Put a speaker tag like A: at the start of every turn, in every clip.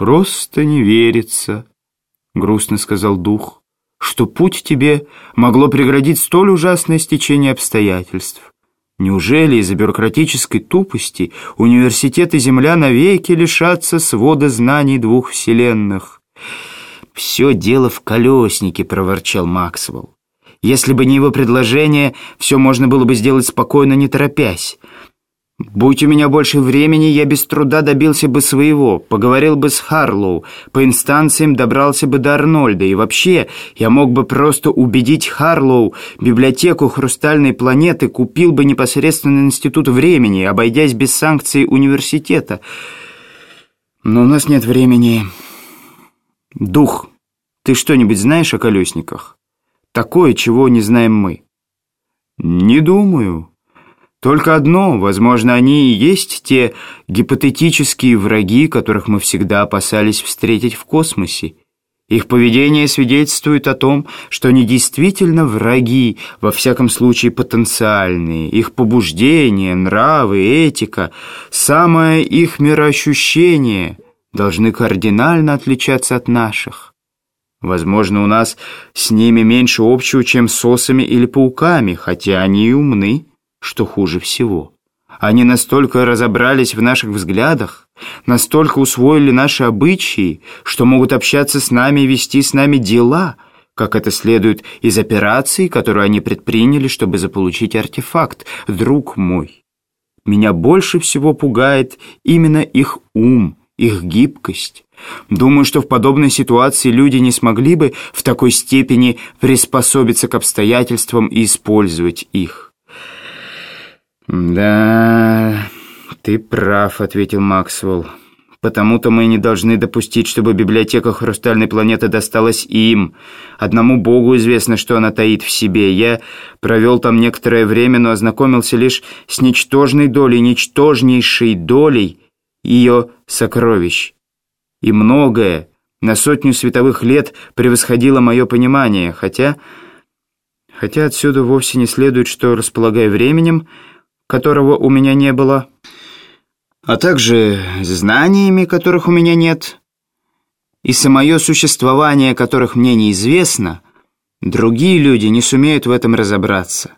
A: «Просто не верится», — грустно сказал дух, «что путь тебе могло преградить столь ужасное стечение обстоятельств. Неужели из-за бюрократической тупости университеты Земля навеки лишатся свода знаний двух вселенных? «Все дело в колеснике», — проворчал Максвелл. «Если бы не его предложение, все можно было бы сделать спокойно, не торопясь. Будь у меня больше времени, я без труда добился бы своего, поговорил бы с Харлоу, по инстанциям добрался бы до Арнольда, и вообще я мог бы просто убедить Харлоу, библиотеку «Хрустальной планеты» купил бы непосредственно Институт времени, обойдясь без санкций университета. Но у нас нет времени. Дух, ты что-нибудь знаешь о колесниках? Такое, чего не знаем мы. Не думаю. Только одно, возможно, они и есть те гипотетические враги, которых мы всегда опасались встретить в космосе. Их поведение свидетельствует о том, что они действительно враги, во всяком случае потенциальные. Их побуждения, нравы, этика, самое их мироощущение должны кардинально отличаться от наших. Возможно, у нас с ними меньше общего, чем с осами или пауками, хотя они и умны что хуже всего. Они настолько разобрались в наших взглядах, настолько усвоили наши обычаи, что могут общаться с нами и вести с нами дела, как это следует из операции, которую они предприняли, чтобы заполучить артефакт. Друг мой, меня больше всего пугает именно их ум, их гибкость. Думаю, что в подобной ситуации люди не смогли бы в такой степени приспособиться к обстоятельствам и использовать их. «Да, ты прав», — ответил Максвелл. «Потому-то мы не должны допустить, чтобы библиотека Хрустальной планеты досталась им. Одному Богу известно, что она таит в себе. Я провел там некоторое время, но ознакомился лишь с ничтожной долей, ничтожнейшей долей ее сокровищ. И многое на сотню световых лет превосходило мое понимание, хотя... Хотя отсюда вовсе не следует, что, располагая временем, которого у меня не было, а также знаниями, которых у меня нет, и самое существование которых мне неизвестно, другие люди не сумеют в этом разобраться.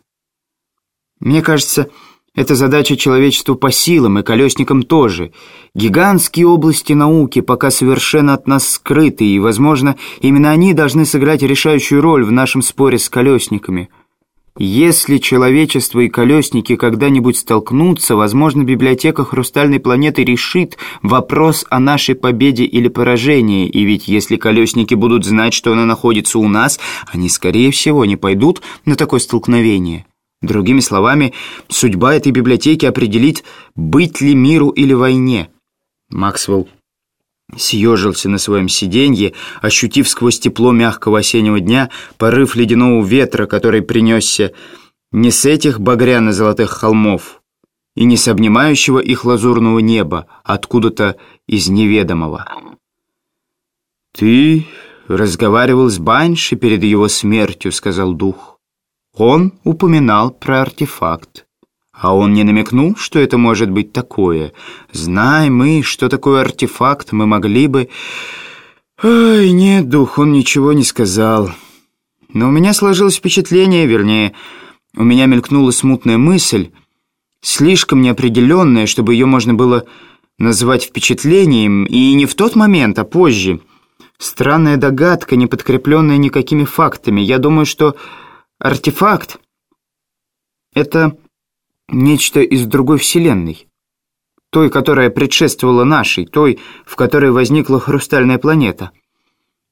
A: Мне кажется, это задача человечеству по силам и колесникам тоже. Гигантские области науки пока совершенно от нас скрыты, и, возможно, именно они должны сыграть решающую роль в нашем споре с колесниками – если человечество и колесники когда-нибудь столкнутся, возможно, библиотека Хрустальной планеты решит вопрос о нашей победе или поражении. И ведь если колесники будут знать, что она находится у нас, они, скорее всего, не пойдут на такое столкновение. Другими словами, судьба этой библиотеки определит, быть ли миру или войне. Максвелл съежился на своем сиденье, ощутив сквозь тепло мягкого осеннего дня порыв ледяного ветра, который принесся не с этих багряно-золотых холмов и не с обнимающего их лазурного неба, а откуда-то из неведомого. «Ты разговаривал с Банши перед его смертью», — сказал дух. Он упоминал про артефакт. А он не намекнул, что это может быть такое. Знай мы, что такое артефакт, мы могли бы... Ой, нет, дух, он ничего не сказал. Но у меня сложилось впечатление, вернее, у меня мелькнула смутная мысль, слишком неопределенная, чтобы ее можно было назвать впечатлением, и не в тот момент, а позже. Странная догадка, не подкрепленная никакими фактами. Я думаю, что артефакт — это нечто из другой вселенной. Той, которая предшествовала нашей, той, в которой возникла хрустальная планета.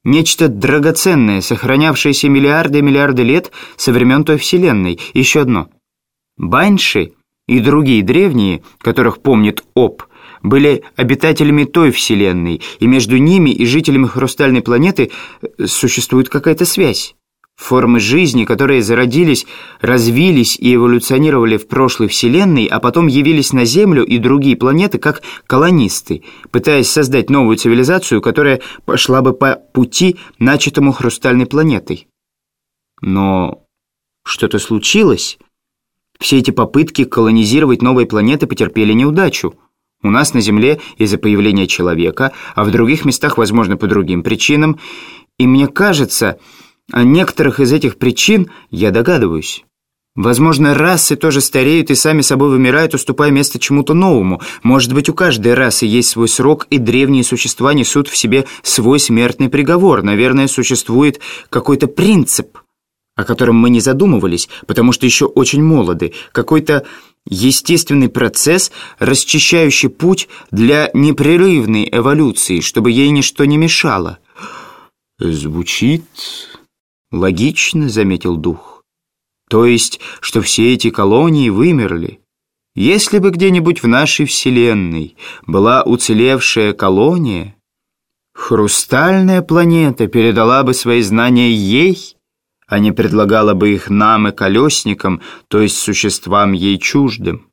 A: Нечто драгоценное, сохранявшееся миллиарды и миллиарды лет со времен той вселенной. Еще одно. Банши и другие древние, которых помнит Об, были обитателями той вселенной, и между ними и жителями хрустальной планеты э, существует какая-то связь. Формы жизни, которые зародились, развились и эволюционировали в прошлой Вселенной, а потом явились на Землю и другие планеты как колонисты, пытаясь создать новую цивилизацию, которая пошла бы по пути, начатому хрустальной планетой. Но что-то случилось. Все эти попытки колонизировать новые планеты потерпели неудачу. У нас на Земле из-за появления человека, а в других местах, возможно, по другим причинам. И мне кажется, о некоторых из этих причин я догадываюсь. Возможно, расы тоже стареют и сами собой вымирают, уступая место чему-то новому. Может быть, у каждой расы есть свой срок, и древние существа несут в себе свой смертный приговор. Наверное, существует какой-то принцип, о котором мы не задумывались, потому что еще очень молоды. Какой-то естественный процесс, расчищающий путь для непрерывной эволюции, чтобы ей ничто не мешало.
B: «Звучит логично», — заметил дух.
A: То есть, что все эти колонии вымерли. Если бы где-нибудь в нашей Вселенной была уцелевшая колония, хрустальная планета передала бы свои знания ей, а не предлагала бы их нам и колесникам, то есть существам ей чуждым.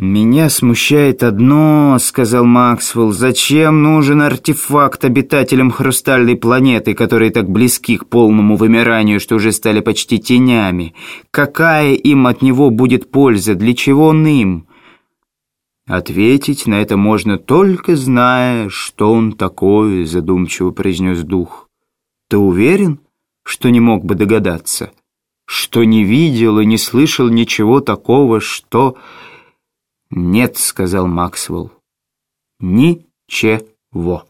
B: «Меня смущает одно», — сказал Максвелл. «Зачем нужен артефакт обитателям хрустальной планеты, которые так близки к полному вымиранию, что уже стали почти тенями? Какая им от него будет польза? Для чего он им?»
A: «Ответить на это можно только зная, что он такое», — задумчиво произнес дух. «Ты уверен, что не мог бы догадаться? Что не видел и не слышал ничего такого, что...»
B: «Нет», — сказал Максвелл, — «ничего».